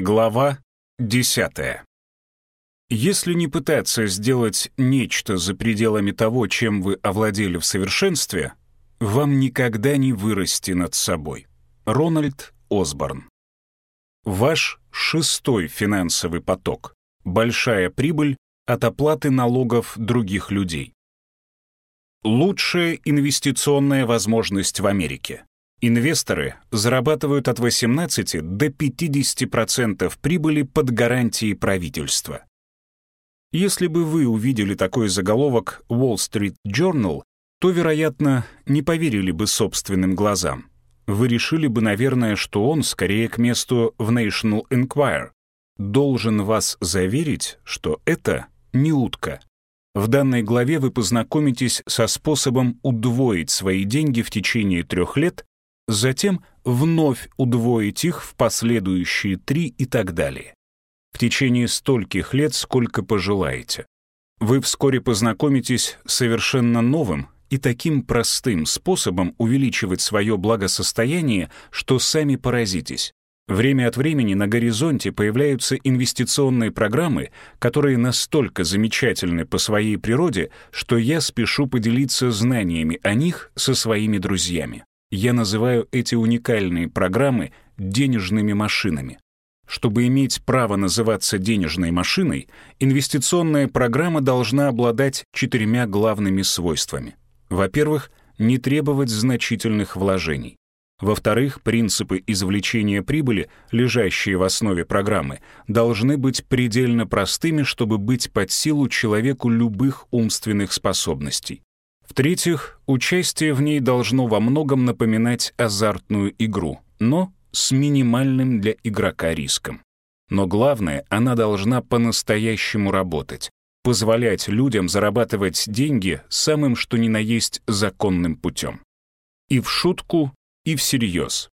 Глава 10. Если не пытаться сделать нечто за пределами того, чем вы овладели в совершенстве, вам никогда не вырасти над собой. Рональд Осборн. Ваш шестой финансовый поток. Большая прибыль от оплаты налогов других людей. Лучшая инвестиционная возможность в Америке. Инвесторы зарабатывают от 18 до 50% прибыли под гарантией правительства. Если бы вы увидели такой заголовок Wall Street Journal, то, вероятно, не поверили бы собственным глазам. Вы решили бы, наверное, что он скорее к месту в National Enquirer. Должен вас заверить, что это не утка. В данной главе вы познакомитесь со способом удвоить свои деньги в течение трех лет затем вновь удвоить их в последующие три и так далее. В течение стольких лет, сколько пожелаете. Вы вскоре познакомитесь с совершенно новым и таким простым способом увеличивать свое благосостояние, что сами поразитесь. Время от времени на горизонте появляются инвестиционные программы, которые настолько замечательны по своей природе, что я спешу поделиться знаниями о них со своими друзьями. Я называю эти уникальные программы денежными машинами. Чтобы иметь право называться денежной машиной, инвестиционная программа должна обладать четырьмя главными свойствами. Во-первых, не требовать значительных вложений. Во-вторых, принципы извлечения прибыли, лежащие в основе программы, должны быть предельно простыми, чтобы быть под силу человеку любых умственных способностей. В-третьих, участие в ней должно во многом напоминать азартную игру, но с минимальным для игрока риском. Но главное, она должна по-настоящему работать, позволять людям зарабатывать деньги самым что ни на есть законным путем. И в шутку, и всерьез.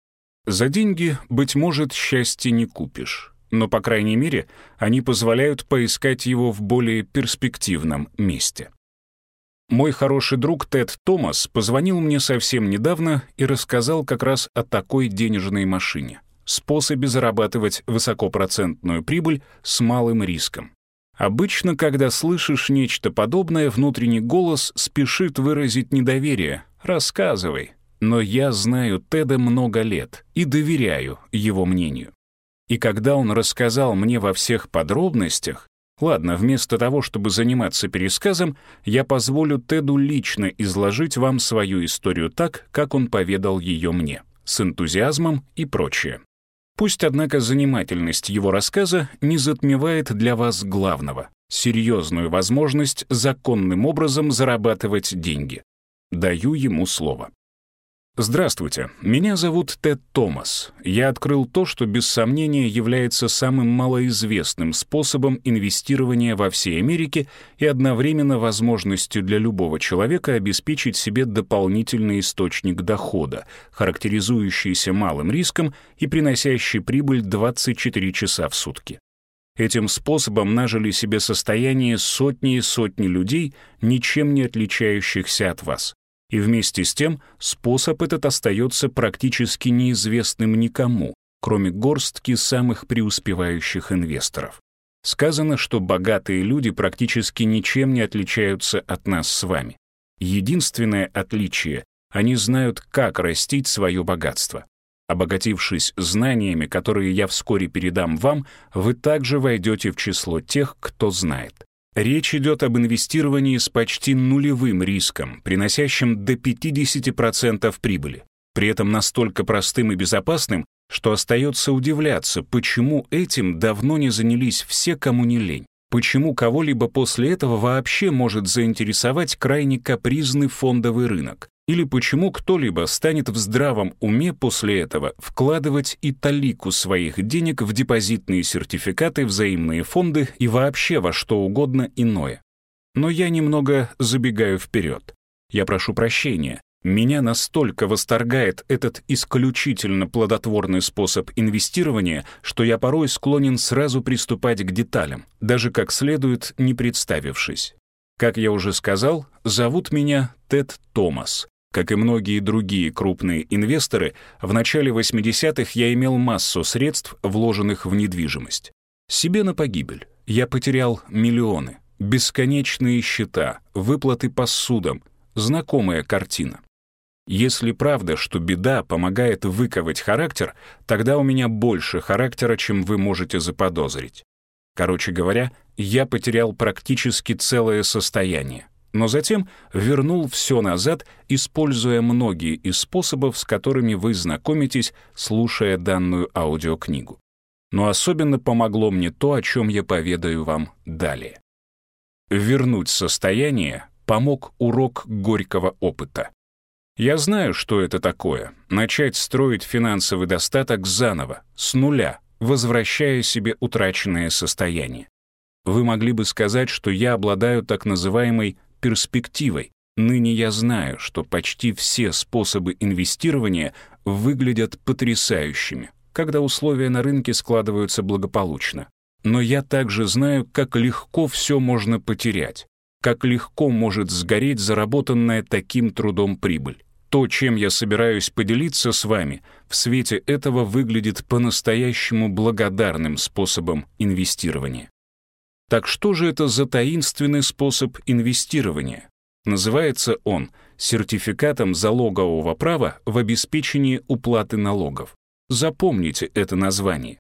За деньги, быть может, счастье не купишь, но, по крайней мере, они позволяют поискать его в более перспективном месте. Мой хороший друг Тед Томас позвонил мне совсем недавно и рассказал как раз о такой денежной машине, способе зарабатывать высокопроцентную прибыль с малым риском. Обычно, когда слышишь нечто подобное, внутренний голос спешит выразить недоверие. «Рассказывай». Но я знаю Теда много лет и доверяю его мнению. И когда он рассказал мне во всех подробностях, Ладно, вместо того, чтобы заниматься пересказом, я позволю Теду лично изложить вам свою историю так, как он поведал ее мне, с энтузиазмом и прочее. Пусть, однако, занимательность его рассказа не затмевает для вас главного — серьезную возможность законным образом зарабатывать деньги. Даю ему слово. Здравствуйте, меня зовут Тед Томас. Я открыл то, что без сомнения является самым малоизвестным способом инвестирования во всей Америке и одновременно возможностью для любого человека обеспечить себе дополнительный источник дохода, характеризующийся малым риском и приносящий прибыль 24 часа в сутки. Этим способом нажили себе состояние сотни и сотни людей, ничем не отличающихся от вас. И вместе с тем способ этот остается практически неизвестным никому, кроме горстки самых преуспевающих инвесторов. Сказано, что богатые люди практически ничем не отличаются от нас с вами. Единственное отличие — они знают, как растить свое богатство. Обогатившись знаниями, которые я вскоре передам вам, вы также войдете в число тех, кто знает. Речь идет об инвестировании с почти нулевым риском, приносящим до 50% прибыли, при этом настолько простым и безопасным, что остается удивляться, почему этим давно не занялись все, кому не лень. Почему кого-либо после этого вообще может заинтересовать крайне капризный фондовый рынок? Или почему кто-либо станет в здравом уме после этого вкладывать и талику своих денег в депозитные сертификаты, взаимные фонды и вообще во что угодно иное? Но я немного забегаю вперед. Я прошу прощения. Меня настолько восторгает этот исключительно плодотворный способ инвестирования, что я порой склонен сразу приступать к деталям, даже как следует не представившись. Как я уже сказал, зовут меня Тед Томас. Как и многие другие крупные инвесторы, в начале 80-х я имел массу средств, вложенных в недвижимость. Себе на погибель. Я потерял миллионы, бесконечные счета, выплаты по судам, знакомая картина. Если правда, что беда помогает выковать характер, тогда у меня больше характера, чем вы можете заподозрить. Короче говоря, я потерял практически целое состояние, но затем вернул все назад, используя многие из способов, с которыми вы знакомитесь, слушая данную аудиокнигу. Но особенно помогло мне то, о чем я поведаю вам далее. Вернуть состояние помог урок горького опыта. Я знаю, что это такое — начать строить финансовый достаток заново, с нуля, возвращая себе утраченное состояние. Вы могли бы сказать, что я обладаю так называемой перспективой. Ныне я знаю, что почти все способы инвестирования выглядят потрясающими, когда условия на рынке складываются благополучно. Но я также знаю, как легко все можно потерять, как легко может сгореть заработанная таким трудом прибыль. То, чем я собираюсь поделиться с вами, в свете этого выглядит по-настоящему благодарным способом инвестирования. Так что же это за таинственный способ инвестирования? Называется он сертификатом залогового права в обеспечении уплаты налогов. Запомните это название.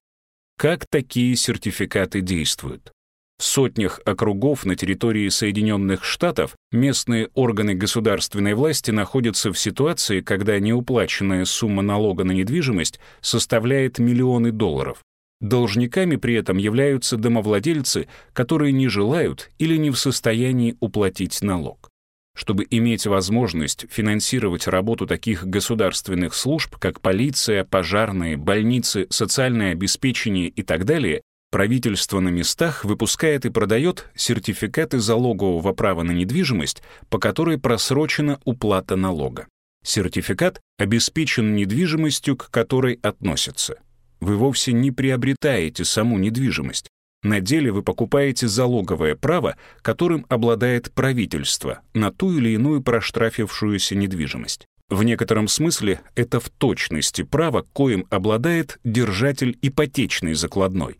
Как такие сертификаты действуют? В сотнях округов на территории Соединенных Штатов местные органы государственной власти находятся в ситуации, когда неуплаченная сумма налога на недвижимость составляет миллионы долларов. Должниками при этом являются домовладельцы, которые не желают или не в состоянии уплатить налог. Чтобы иметь возможность финансировать работу таких государственных служб, как полиция, пожарные, больницы, социальное обеспечение и так далее, Правительство на местах выпускает и продает сертификаты залогового права на недвижимость, по которой просрочена уплата налога. Сертификат обеспечен недвижимостью, к которой относится. Вы вовсе не приобретаете саму недвижимость. На деле вы покупаете залоговое право, которым обладает правительство на ту или иную проштрафившуюся недвижимость. В некотором смысле это в точности право, коим обладает держатель ипотечной закладной.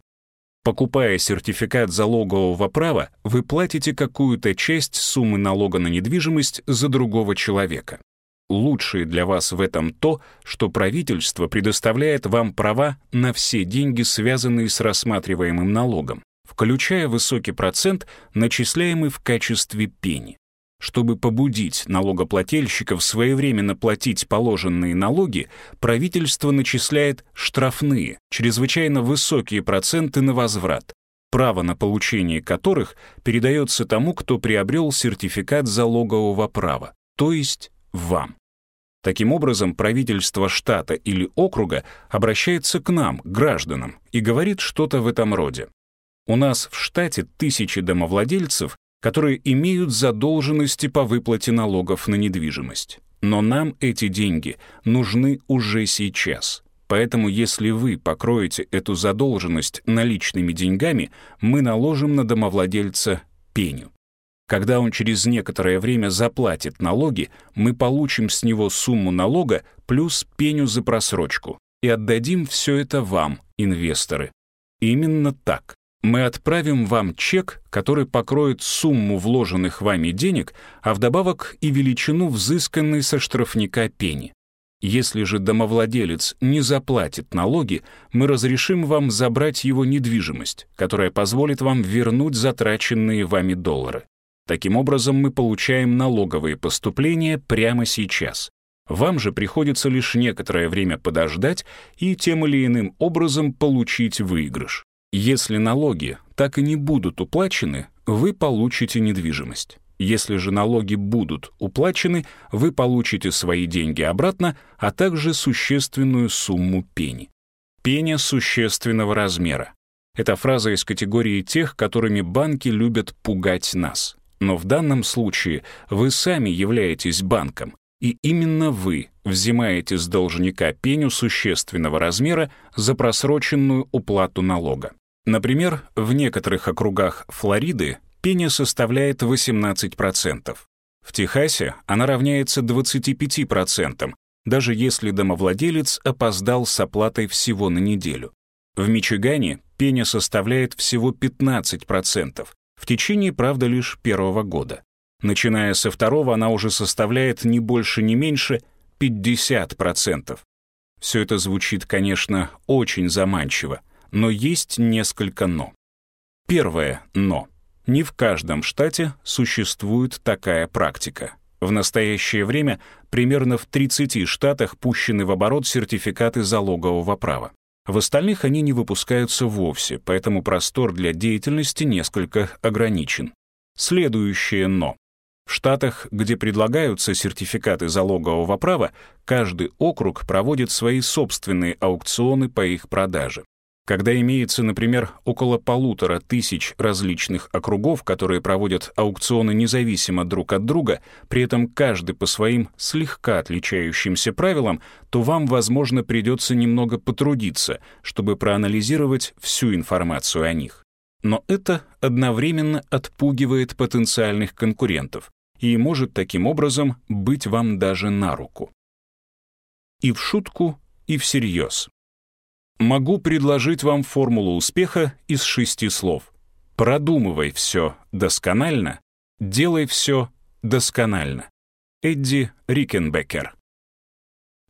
Покупая сертификат залогового права, вы платите какую-то часть суммы налога на недвижимость за другого человека. Лучшее для вас в этом то, что правительство предоставляет вам права на все деньги, связанные с рассматриваемым налогом, включая высокий процент, начисляемый в качестве пени. Чтобы побудить налогоплательщиков своевременно платить положенные налоги, правительство начисляет штрафные, чрезвычайно высокие проценты на возврат, право на получение которых передается тому, кто приобрел сертификат залогового права, то есть вам. Таким образом, правительство штата или округа обращается к нам, гражданам, и говорит что-то в этом роде. У нас в штате тысячи домовладельцев, которые имеют задолженности по выплате налогов на недвижимость. Но нам эти деньги нужны уже сейчас. Поэтому если вы покроете эту задолженность наличными деньгами, мы наложим на домовладельца пеню. Когда он через некоторое время заплатит налоги, мы получим с него сумму налога плюс пеню за просрочку и отдадим все это вам, инвесторы. Именно так. Мы отправим вам чек, который покроет сумму вложенных вами денег, а вдобавок и величину взысканной со штрафника пени. Если же домовладелец не заплатит налоги, мы разрешим вам забрать его недвижимость, которая позволит вам вернуть затраченные вами доллары. Таким образом, мы получаем налоговые поступления прямо сейчас. Вам же приходится лишь некоторое время подождать и тем или иным образом получить выигрыш. Если налоги так и не будут уплачены, вы получите недвижимость. Если же налоги будут уплачены, вы получите свои деньги обратно, а также существенную сумму пени. Пеня существенного размера. Это фраза из категории тех, которыми банки любят пугать нас. Но в данном случае вы сами являетесь банком, и именно вы взимаете с должника пеню существенного размера за просроченную уплату налога. Например, в некоторых округах Флориды пеня составляет 18%, В Техасе она равняется 25%, даже если домовладелец опоздал с оплатой всего на неделю. В Мичигане пеня составляет всего 15%, в течение, правда, лишь первого года. Начиная со второго, она уже составляет не больше, не меньше 50%. Все это звучит, конечно, очень заманчиво, но есть несколько «но». Первое «но». Не в каждом штате существует такая практика. В настоящее время примерно в 30 штатах пущены в оборот сертификаты залогового права. В остальных они не выпускаются вовсе, поэтому простор для деятельности несколько ограничен. Следующее «но». В штатах, где предлагаются сертификаты залогового права, каждый округ проводит свои собственные аукционы по их продаже. Когда имеется, например, около полутора тысяч различных округов, которые проводят аукционы независимо друг от друга, при этом каждый по своим слегка отличающимся правилам, то вам, возможно, придется немного потрудиться, чтобы проанализировать всю информацию о них. Но это одновременно отпугивает потенциальных конкурентов, и может таким образом быть вам даже на руку. И в шутку, и всерьез. Могу предложить вам формулу успеха из шести слов. Продумывай все досконально, делай все досконально. Эдди Рикенбекер.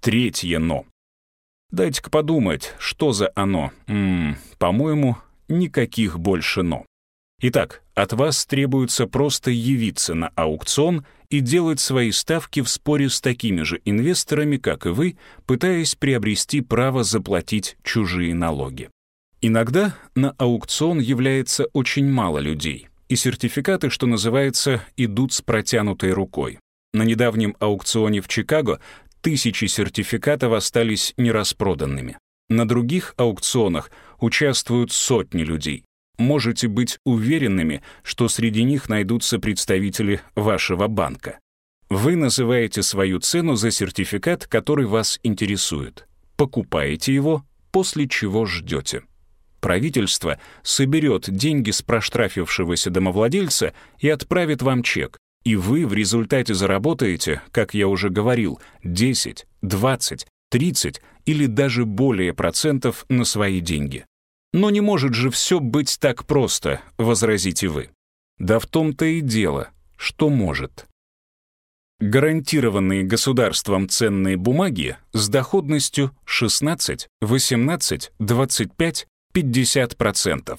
Третье «но». Дайте-ка подумать, что за оно. По-моему, никаких больше «но». Итак, от вас требуется просто явиться на аукцион и делать свои ставки в споре с такими же инвесторами, как и вы, пытаясь приобрести право заплатить чужие налоги. Иногда на аукцион является очень мало людей, и сертификаты, что называется, идут с протянутой рукой. На недавнем аукционе в Чикаго тысячи сертификатов остались нераспроданными. На других аукционах участвуют сотни людей можете быть уверенными, что среди них найдутся представители вашего банка. Вы называете свою цену за сертификат, который вас интересует. Покупаете его, после чего ждете. Правительство соберет деньги с проштрафившегося домовладельца и отправит вам чек, и вы в результате заработаете, как я уже говорил, 10, 20, 30 или даже более процентов на свои деньги. Но не может же все быть так просто, возразите вы. Да в том-то и дело, что может. Гарантированные государством ценные бумаги с доходностью 16, 18, 25, 50%.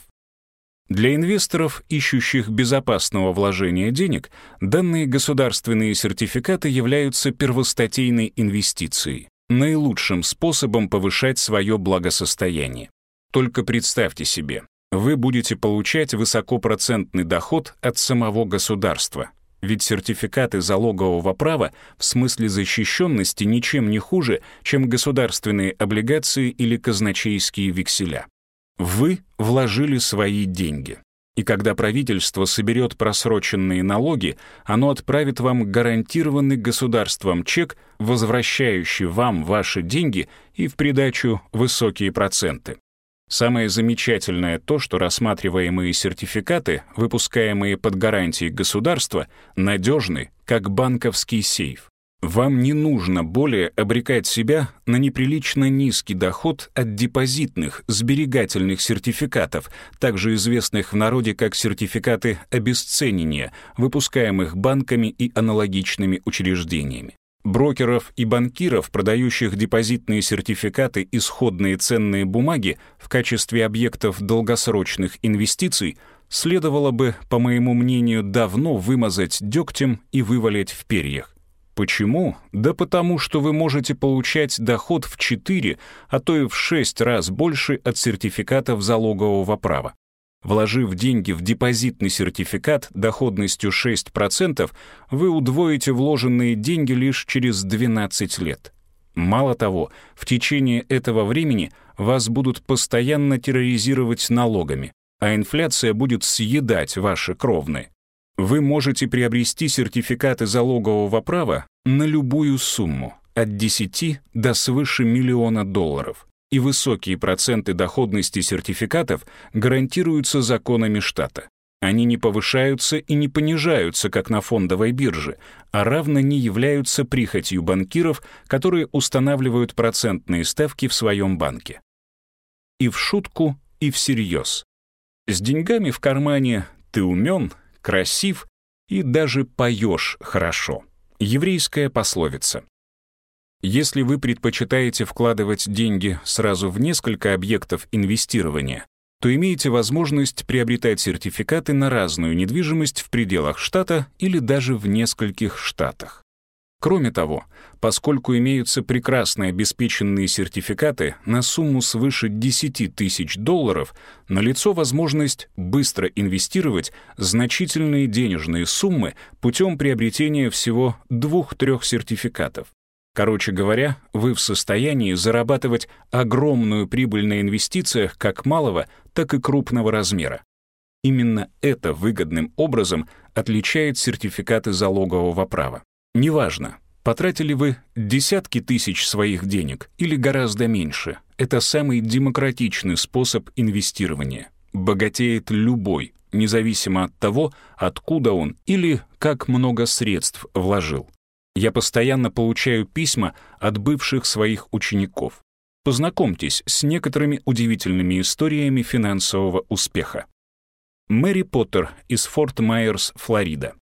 Для инвесторов, ищущих безопасного вложения денег, данные государственные сертификаты являются первостатейной инвестицией, наилучшим способом повышать свое благосостояние. Только представьте себе, вы будете получать высокопроцентный доход от самого государства. Ведь сертификаты залогового права в смысле защищенности ничем не хуже, чем государственные облигации или казначейские векселя. Вы вложили свои деньги. И когда правительство соберет просроченные налоги, оно отправит вам гарантированный государством чек, возвращающий вам ваши деньги и в придачу высокие проценты. Самое замечательное то, что рассматриваемые сертификаты, выпускаемые под гарантией государства, надежны, как банковский сейф. Вам не нужно более обрекать себя на неприлично низкий доход от депозитных, сберегательных сертификатов, также известных в народе как сертификаты обесценения, выпускаемых банками и аналогичными учреждениями. Брокеров и банкиров, продающих депозитные сертификаты и сходные ценные бумаги в качестве объектов долгосрочных инвестиций, следовало бы, по моему мнению, давно вымазать дегтем и вывалить в перьях. Почему? Да потому что вы можете получать доход в 4, а то и в 6 раз больше от сертификатов залогового права. Вложив деньги в депозитный сертификат доходностью 6%, вы удвоите вложенные деньги лишь через 12 лет. Мало того, в течение этого времени вас будут постоянно терроризировать налогами, а инфляция будет съедать ваши кровные. Вы можете приобрести сертификаты залогового права на любую сумму, от 10 до свыше миллиона долларов и высокие проценты доходности сертификатов гарантируются законами штата. Они не повышаются и не понижаются, как на фондовой бирже, а равно не являются прихотью банкиров, которые устанавливают процентные ставки в своем банке. И в шутку, и всерьез. С деньгами в кармане ты умен, красив и даже поешь хорошо. Еврейская пословица. Если вы предпочитаете вкладывать деньги сразу в несколько объектов инвестирования, то имеете возможность приобретать сертификаты на разную недвижимость в пределах штата или даже в нескольких штатах. Кроме того, поскольку имеются прекрасно обеспеченные сертификаты на сумму свыше 10 тысяч долларов, налицо возможность быстро инвестировать значительные денежные суммы путем приобретения всего двух-трех сертификатов. Короче говоря, вы в состоянии зарабатывать огромную прибыль на инвестициях как малого, так и крупного размера. Именно это выгодным образом отличает сертификаты залогового права. Неважно, потратили вы десятки тысяч своих денег или гораздо меньше, это самый демократичный способ инвестирования. Богатеет любой, независимо от того, откуда он или как много средств вложил. Я постоянно получаю письма от бывших своих учеников. Познакомьтесь с некоторыми удивительными историями финансового успеха. Мэри Поттер из Форт Майерс, Флорида.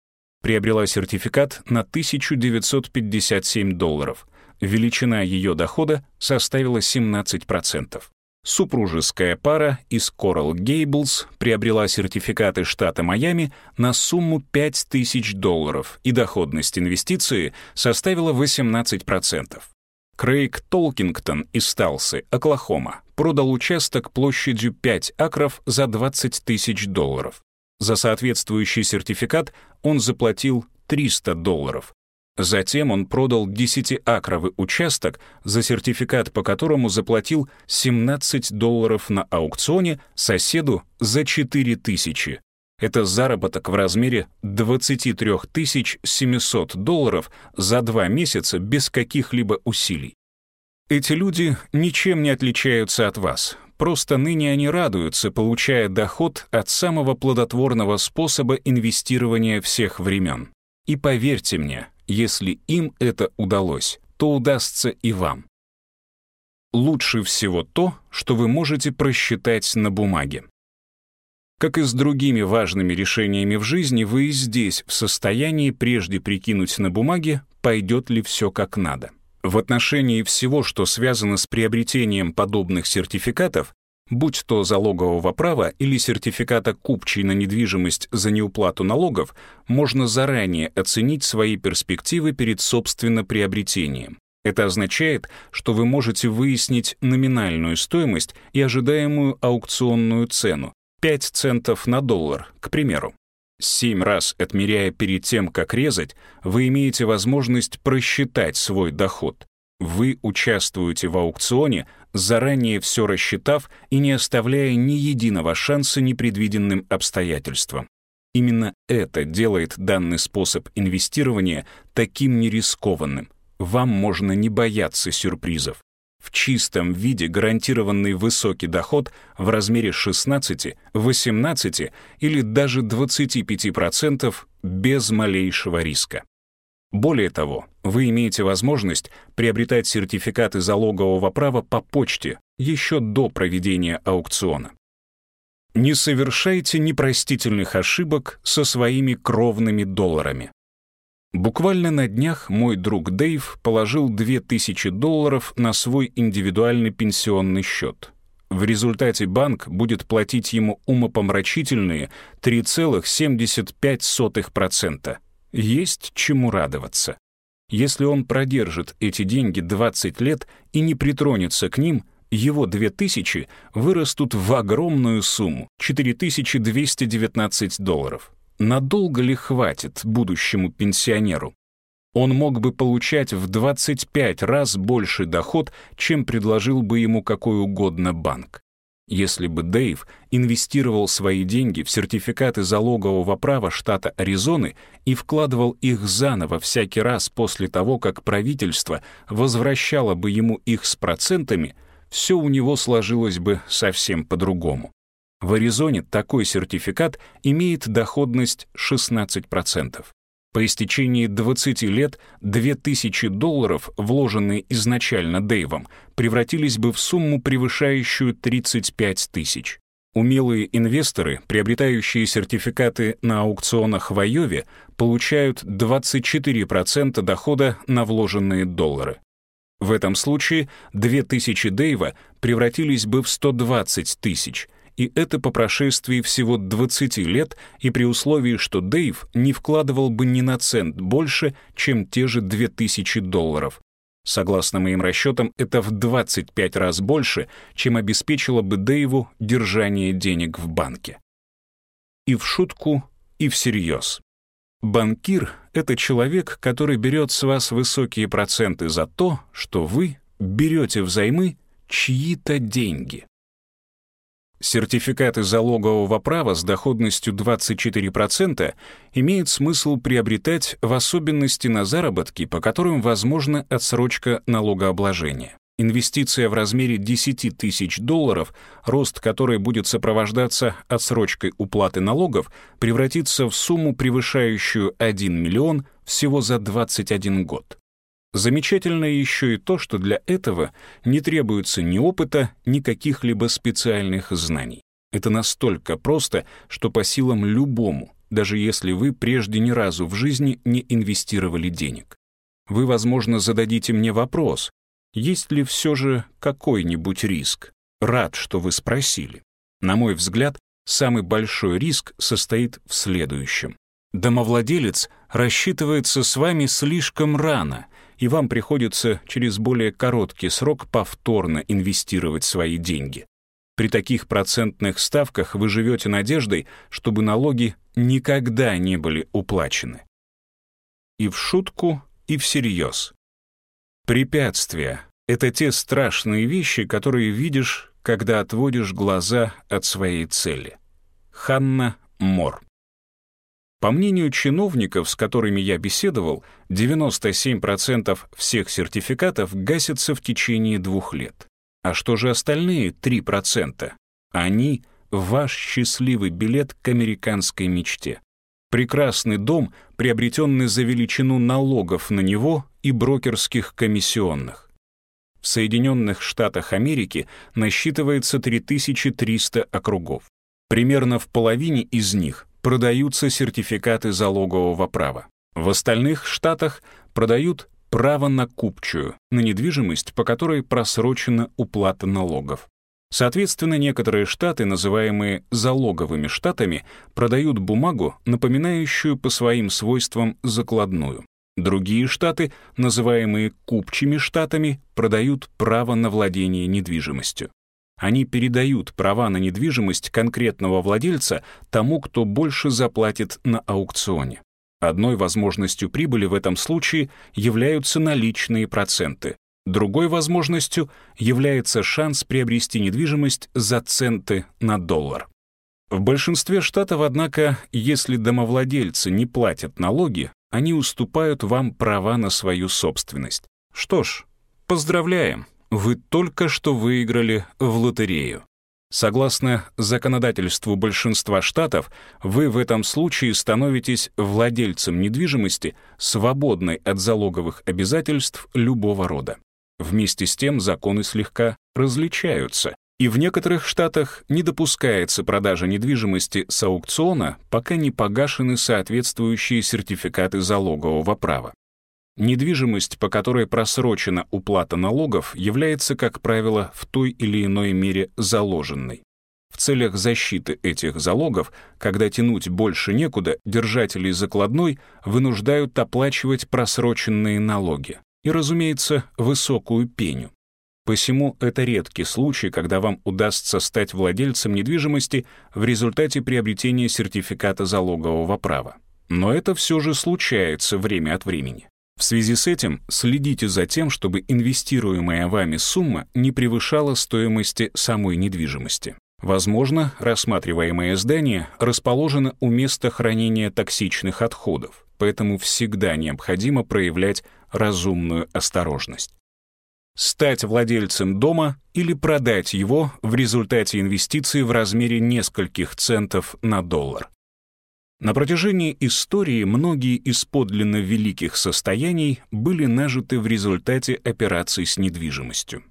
Приобрела сертификат на 1957 долларов. Величина ее дохода составила 17%. Супружеская пара из Coral Gables приобрела сертификаты штата Майами на сумму 5000 долларов, и доходность инвестиции составила 18%. Крейг Толкингтон из Талсы, Оклахома, продал участок площадью 5 акров за 20 тысяч долларов. За соответствующий сертификат он заплатил 300 долларов, Затем он продал 10-акровый участок за сертификат, по которому заплатил 17 долларов на аукционе соседу за 4 тысячи. Это заработок в размере 23 700 долларов за два месяца без каких-либо усилий. Эти люди ничем не отличаются от вас. Просто ныне они радуются, получая доход от самого плодотворного способа инвестирования всех времен. И поверьте мне, если им это удалось, то удастся и вам. Лучше всего то, что вы можете просчитать на бумаге. Как и с другими важными решениями в жизни, вы и здесь в состоянии прежде прикинуть на бумаге, пойдет ли все как надо. В отношении всего, что связано с приобретением подобных сертификатов, будь то залогового права или сертификата купчей на недвижимость за неуплату налогов, можно заранее оценить свои перспективы перед собственно приобретением. Это означает, что вы можете выяснить номинальную стоимость и ожидаемую аукционную цену 5 центов на доллар, к примеру. Семь раз отмеряя перед тем, как резать, вы имеете возможность просчитать свой доход. Вы участвуете в аукционе, заранее все рассчитав и не оставляя ни единого шанса непредвиденным обстоятельствам. Именно это делает данный способ инвестирования таким нерискованным. Вам можно не бояться сюрпризов. В чистом виде гарантированный высокий доход в размере 16, 18 или даже 25% без малейшего риска. Более того, вы имеете возможность приобретать сертификаты залогового права по почте еще до проведения аукциона. Не совершайте непростительных ошибок со своими кровными долларами. Буквально на днях мой друг Дэйв положил 2000 долларов на свой индивидуальный пенсионный счет. В результате банк будет платить ему умопомрачительные 3,75%. Есть чему радоваться. Если он продержит эти деньги 20 лет и не притронется к ним, его 2000 вырастут в огромную сумму — 4219 долларов. Надолго ли хватит будущему пенсионеру? Он мог бы получать в 25 раз больше доход, чем предложил бы ему какой угодно банк. Если бы Дэйв инвестировал свои деньги в сертификаты залогового права штата Аризоны и вкладывал их заново всякий раз после того, как правительство возвращало бы ему их с процентами, все у него сложилось бы совсем по-другому. В Аризоне такой сертификат имеет доходность 16%. По истечении 20 лет 2000 долларов, вложенные изначально Дэйвом, превратились бы в сумму, превышающую 35 тысяч. Умелые инвесторы, приобретающие сертификаты на аукционах в Айове, получают 24% дохода на вложенные доллары. В этом случае 2000 Дэйва превратились бы в 120 тысяч, и это по прошествии всего 20 лет и при условии, что Дэйв не вкладывал бы ни на цент больше, чем те же 2000 долларов. Согласно моим расчетам, это в 25 раз больше, чем обеспечило бы Дэйву держание денег в банке. И в шутку, и всерьез. Банкир — это человек, который берет с вас высокие проценты за то, что вы берете взаймы чьи-то деньги. Сертификаты залогового права с доходностью 24% имеют смысл приобретать в особенности на заработки, по которым возможна отсрочка налогообложения. Инвестиция в размере 10 тысяч долларов, рост которой будет сопровождаться отсрочкой уплаты налогов, превратится в сумму, превышающую 1 миллион всего за 21 год. Замечательно еще и то, что для этого не требуется ни опыта, ни каких-либо специальных знаний. Это настолько просто, что по силам любому, даже если вы прежде ни разу в жизни не инвестировали денег. Вы, возможно, зададите мне вопрос, есть ли все же какой-нибудь риск? Рад, что вы спросили. На мой взгляд, самый большой риск состоит в следующем. Домовладелец рассчитывается с вами слишком рано — и вам приходится через более короткий срок повторно инвестировать свои деньги. При таких процентных ставках вы живете надеждой, чтобы налоги никогда не были уплачены. И в шутку, и всерьез. Препятствия — это те страшные вещи, которые видишь, когда отводишь глаза от своей цели. Ханна Мор по мнению чиновников, с которыми я беседовал, 97% всех сертификатов гасятся в течение двух лет. А что же остальные 3%? Они — ваш счастливый билет к американской мечте. Прекрасный дом, приобретенный за величину налогов на него и брокерских комиссионных. В Соединенных Штатах Америки насчитывается 3300 округов. Примерно в половине из них продаются сертификаты залогового права. В остальных штатах продают право на купчую, на недвижимость, по которой просрочена уплата налогов. Соответственно, некоторые штаты, называемые залоговыми штатами, продают бумагу, напоминающую по своим свойствам закладную. Другие штаты, называемые купчими штатами, продают право на владение недвижимостью. Они передают права на недвижимость конкретного владельца тому, кто больше заплатит на аукционе. Одной возможностью прибыли в этом случае являются наличные проценты. Другой возможностью является шанс приобрести недвижимость за центы на доллар. В большинстве штатов, однако, если домовладельцы не платят налоги, они уступают вам права на свою собственность. Что ж, поздравляем! Вы только что выиграли в лотерею. Согласно законодательству большинства штатов, вы в этом случае становитесь владельцем недвижимости, свободной от залоговых обязательств любого рода. Вместе с тем законы слегка различаются, и в некоторых штатах не допускается продажа недвижимости с аукциона, пока не погашены соответствующие сертификаты залогового права. Недвижимость, по которой просрочена уплата налогов, является, как правило, в той или иной мере заложенной. В целях защиты этих залогов, когда тянуть больше некуда, держатели закладной вынуждают оплачивать просроченные налоги и, разумеется, высокую пеню. Посему это редкий случай, когда вам удастся стать владельцем недвижимости в результате приобретения сертификата залогового права. Но это все же случается время от времени. В связи с этим следите за тем, чтобы инвестируемая вами сумма не превышала стоимости самой недвижимости. Возможно, рассматриваемое здание расположено у места хранения токсичных отходов, поэтому всегда необходимо проявлять разумную осторожность. стать владельцем дома или продать его в результате инвестиций в размере нескольких центов на доллар. На протяжении истории многие из подлинно великих состояний были нажиты в результате операций с недвижимостью.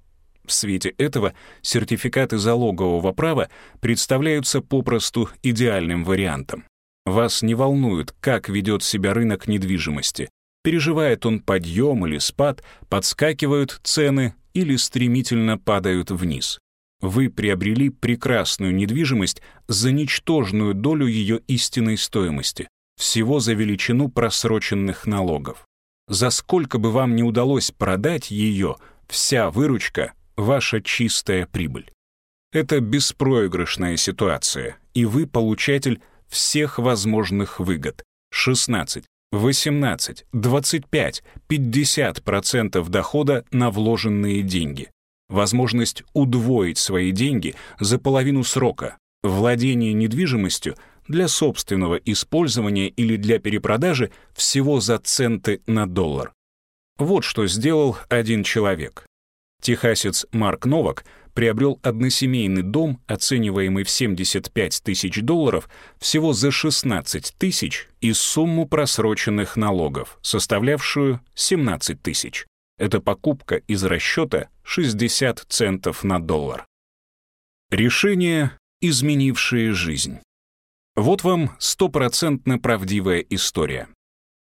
В свете этого сертификаты залогового права представляются попросту идеальным вариантом. Вас не волнует, как ведет себя рынок недвижимости. Переживает он подъем или спад, подскакивают цены или стремительно падают вниз вы приобрели прекрасную недвижимость за ничтожную долю ее истинной стоимости, всего за величину просроченных налогов. За сколько бы вам не удалось продать ее, вся выручка — ваша чистая прибыль. Это беспроигрышная ситуация, и вы получатель всех возможных выгод. 16, 18, 25, 50% дохода на вложенные деньги возможность удвоить свои деньги за половину срока, владение недвижимостью для собственного использования или для перепродажи всего за центы на доллар. Вот что сделал один человек. Техасец Марк Новак приобрел односемейный дом, оцениваемый в 75 тысяч долларов, всего за 16 тысяч и сумму просроченных налогов, составлявшую 17 тысяч. Это покупка из расчета 60 центов на доллар. Решение, изменившее жизнь. Вот вам стопроцентно правдивая история.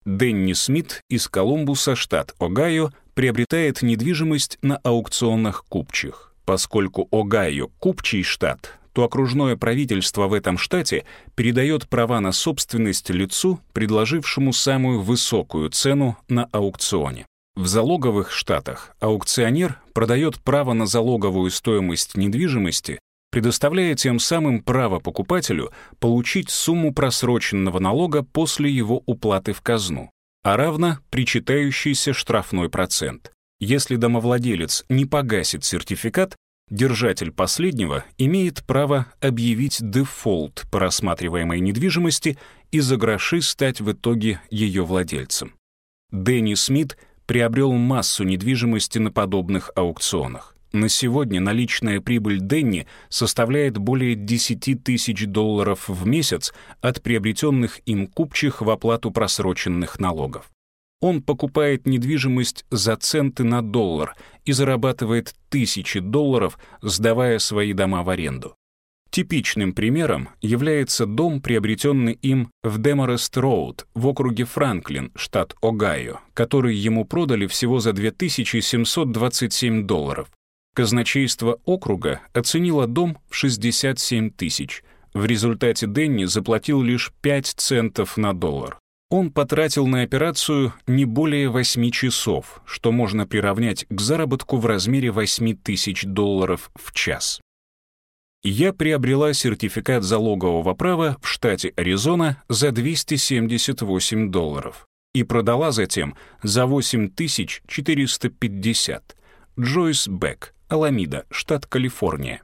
Дэнни Смит из Колумбуса, штат Огайо, приобретает недвижимость на аукционах купчих. Поскольку Огайо — купчий штат, то окружное правительство в этом штате передает права на собственность лицу, предложившему самую высокую цену на аукционе. В залоговых штатах аукционер продает право на залоговую стоимость недвижимости, предоставляя тем самым право покупателю получить сумму просроченного налога после его уплаты в казну, а равно причитающийся штрафной процент. Если домовладелец не погасит сертификат, держатель последнего имеет право объявить дефолт по рассматриваемой недвижимости и за гроши стать в итоге ее владельцем. Дэнни Смит — приобрел массу недвижимости на подобных аукционах. На сегодня наличная прибыль Денни составляет более 10 тысяч долларов в месяц от приобретенных им купчих в оплату просроченных налогов. Он покупает недвижимость за центы на доллар и зарабатывает тысячи долларов, сдавая свои дома в аренду. Типичным примером является дом, приобретенный им в Деморест-Роуд в округе Франклин, штат Огайо, который ему продали всего за 2727 долларов. Казначейство округа оценило дом в 67 тысяч. В результате Денни заплатил лишь 5 центов на доллар. Он потратил на операцию не более 8 часов, что можно приравнять к заработку в размере 8 тысяч долларов в час я приобрела сертификат залогового права в штате Аризона за 278 долларов и продала затем за 8450. Джойс Бек, Аламида, штат Калифорния.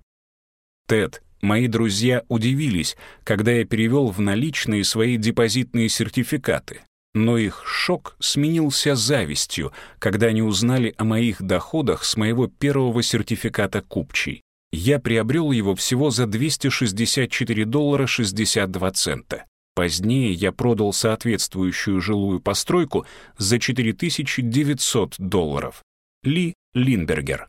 Тед, мои друзья удивились, когда я перевел в наличные свои депозитные сертификаты, но их шок сменился завистью, когда они узнали о моих доходах с моего первого сертификата купчий. Я приобрел его всего за 264 доллара 62 цента. Позднее я продал соответствующую жилую постройку за 4900 долларов. Ли Линбергер.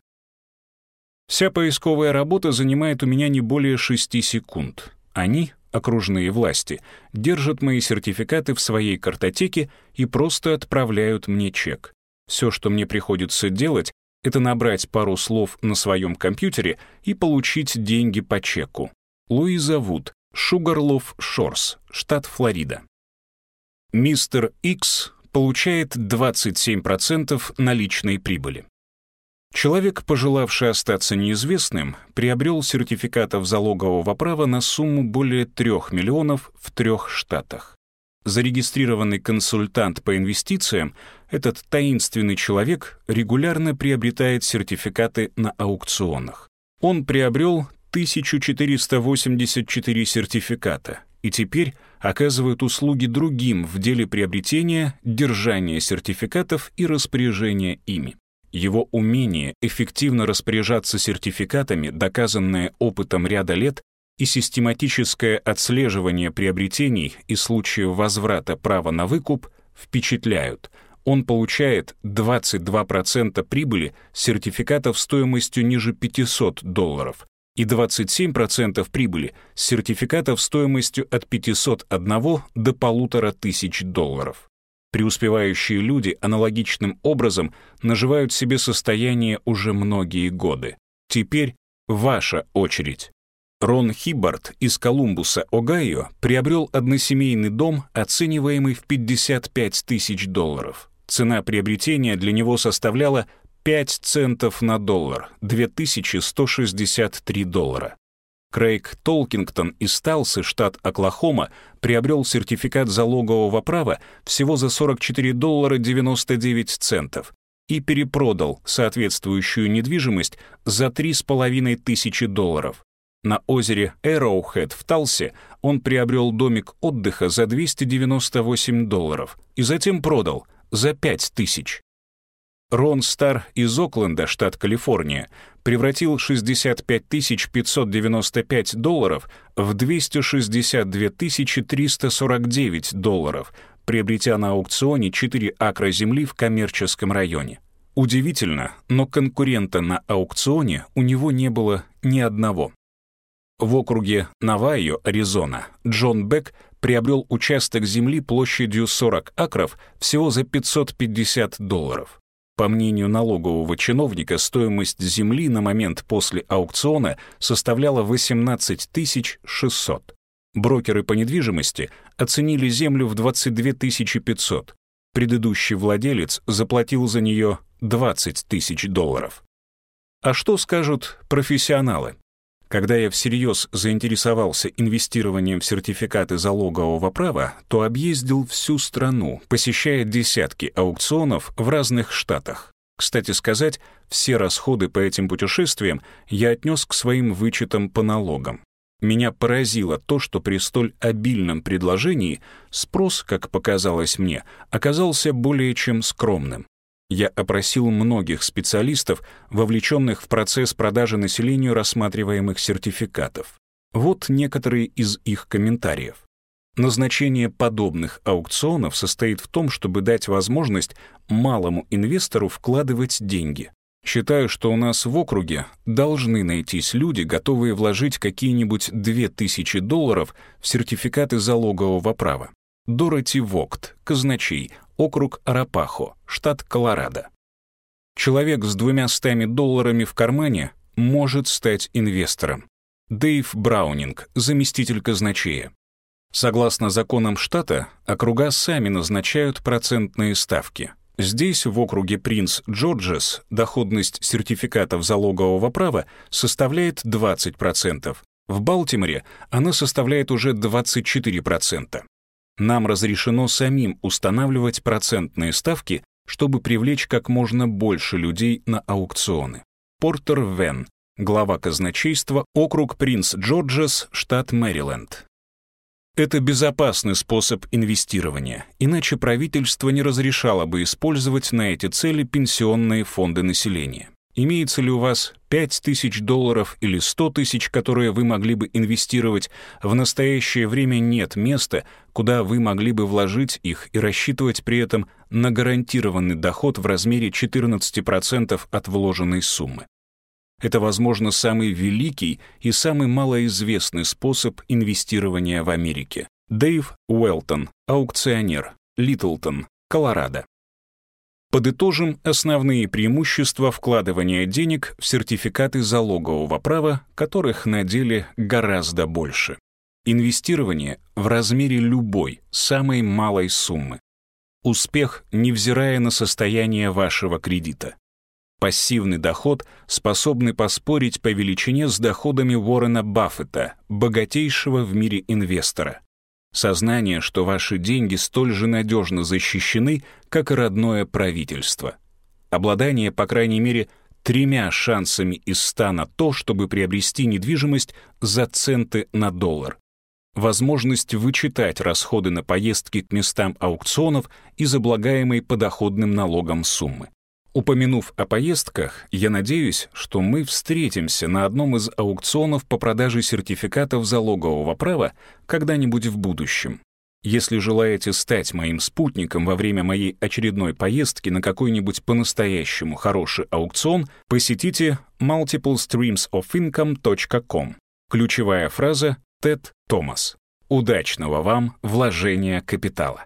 Вся поисковая работа занимает у меня не более 6 секунд. Они, окружные власти, держат мои сертификаты в своей картотеке и просто отправляют мне чек. Все, что мне приходится делать, это набрать пару слов на своем компьютере и получить деньги по чеку. Луиза Вуд, Шугарлов Шорс, штат Флорида. Мистер Икс получает 27% наличной прибыли. Человек, пожелавший остаться неизвестным, приобрел сертификатов залогового права на сумму более 3 миллионов в трех штатах. Зарегистрированный консультант по инвестициям, этот таинственный человек регулярно приобретает сертификаты на аукционах. Он приобрел 1484 сертификата и теперь оказывает услуги другим в деле приобретения, держания сертификатов и распоряжения ими. его умение эффективно распоряжаться сертификатами, доказанное опытом ряда лет, и систематическое отслеживание приобретений и случаев возврата права на выкуп впечатляют. Он получает 22% прибыли сертификатов стоимостью ниже 500 долларов и 27% прибыли сертификатов стоимостью от 501 до 1500 долларов. Преуспевающие люди аналогичным образом наживают себе состояние уже многие годы. Теперь ваша очередь. Рон Хиббард из Колумбуса, Огайо, приобрел односемейный дом, оцениваемый в 55 тысяч долларов. Цена приобретения для него составляла 5 центов на доллар, 2163 доллара. Крейг Толкингтон из Талсы, штат Оклахома, приобрел сертификат залогового права всего за 44 доллара 99 центов и перепродал соответствующую недвижимость за 3,5 тысячи долларов. На озере Эроухед в Талсе он приобрел домик отдыха за 298 долларов и затем продал за 5 тысяч. Рон Стар из Окленда, штат Калифорния, превратил 65 595 долларов в 262 349 долларов, приобретя на аукционе 4 акра земли в коммерческом районе. Удивительно, но конкурента на аукционе у него не было ни одного. В округе Навайо, Аризона, Джон Бек приобрел участок земли площадью 40 акров всего за 550 долларов. По мнению налогового чиновника, стоимость земли на момент после аукциона составляла 18 600. Брокеры по недвижимости оценили землю в 22 500. Предыдущий владелец заплатил за нее 20 тысяч долларов. А что скажут профессионалы? Когда я всерьез заинтересовался инвестированием в сертификаты залогового права, то объездил всю страну, посещая десятки аукционов в разных штатах. Кстати сказать, все расходы по этим путешествиям я отнес к своим вычетам по налогам. Меня поразило то, что при столь обильном предложении спрос, как показалось мне, оказался более чем скромным. Я опросил многих специалистов, вовлеченных в процесс продажи населению рассматриваемых сертификатов. Вот некоторые из их комментариев. Назначение подобных аукционов состоит в том, чтобы дать возможность малому инвестору вкладывать деньги. Считаю, что у нас в округе должны найтись люди, готовые вложить какие-нибудь 2000 долларов в сертификаты залогового права. Дороти Вогт, казначей, округ Арапахо, штат Колорадо. Человек с двумя стами долларами в кармане может стать инвестором. Дэйв Браунинг, заместитель казначея. Согласно законам штата, округа сами назначают процентные ставки. Здесь, в округе Принц Джорджес, доходность сертификатов залогового права составляет 20%. В Балтиморе она составляет уже 24% нам разрешено самим устанавливать процентные ставки, чтобы привлечь как можно больше людей на аукционы. Портер Вен, глава казначейства, округ Принц Джорджес, штат Мэриленд. Это безопасный способ инвестирования, иначе правительство не разрешало бы использовать на эти цели пенсионные фонды населения. Имеется ли у вас 5 тысяч долларов или 100 тысяч, которые вы могли бы инвестировать, в настоящее время нет места, куда вы могли бы вложить их и рассчитывать при этом на гарантированный доход в размере 14% от вложенной суммы. Это, возможно, самый великий и самый малоизвестный способ инвестирования в Америке. Дэйв Уэлтон, аукционер, Литлтон, Колорадо. Подытожим основные преимущества вкладывания денег в сертификаты залогового права, которых на деле гораздо больше. Инвестирование в размере любой, самой малой суммы. Успех, невзирая на состояние вашего кредита. Пассивный доход, способный поспорить по величине с доходами Уоррена Баффета, богатейшего в мире инвестора. Сознание, что ваши деньги столь же надежно защищены, как и родное правительство. Обладание, по крайней мере, тремя шансами из ста на то, чтобы приобрести недвижимость за центы на доллар. Возможность вычитать расходы на поездки к местам аукционов из облагаемой подоходным налогом суммы. Упомянув о поездках, я надеюсь, что мы встретимся на одном из аукционов по продаже сертификатов залогового права когда-нибудь в будущем. Если желаете стать моим спутником во время моей очередной поездки на какой-нибудь по-настоящему хороший аукцион, посетите multiplestreamsofincome.com. Ключевая фраза Тед Томас. Удачного вам вложения капитала.